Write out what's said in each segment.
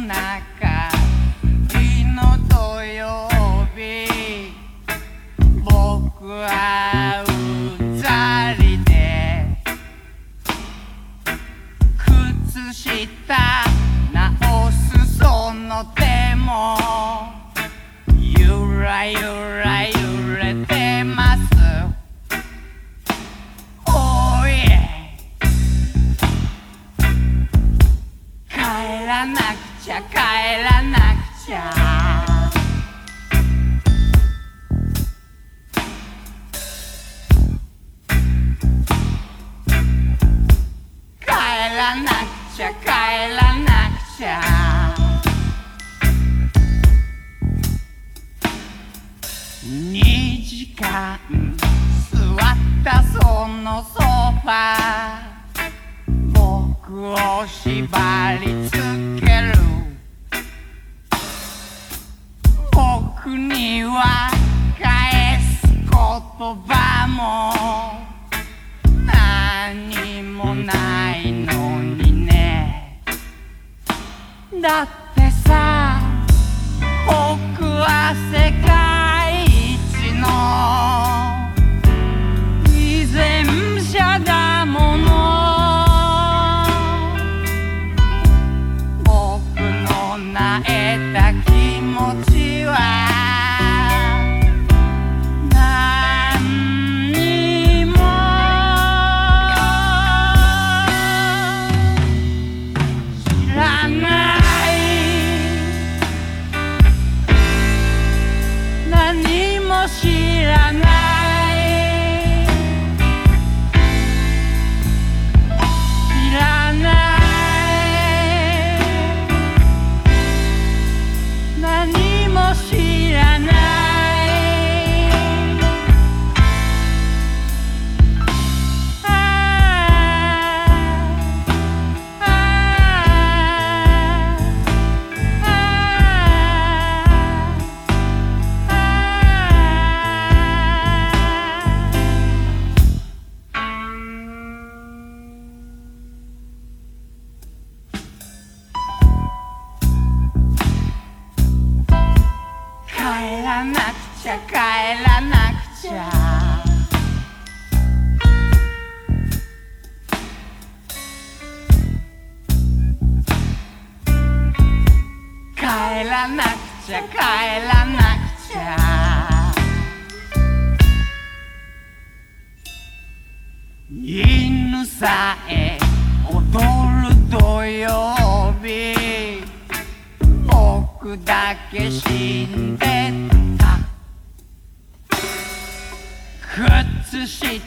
中日の土曜日僕はソファ僕を縛り付ける僕には返す言葉も何もないのにね。だってさ僕は世界ゃ帰らなくちゃ。帰らなくちゃ帰らなくちゃ。犬さえ踊る土曜日僕だけ死んでた。靴下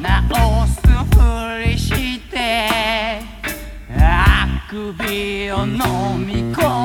直すふりして。あくびを飲み込む